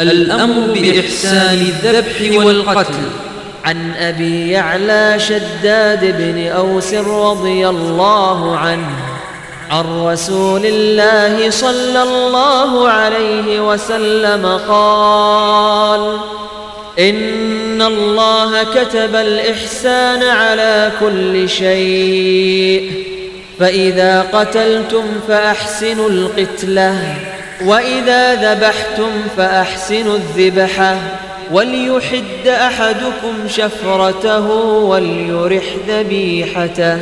الأمر بإحسان الذبح والقتل. عن أبي يعلى شداد بن أوس رضي الله عنه عن رسول الله صلى الله عليه وسلم قال إن الله كتب الإحسان على كل شيء فإذا قتلتم فأحسنوا القتلة. وإذا ذبحتم فأحسنوا الذبحة وليحد أحدكم شفرته وليرح ذبيحته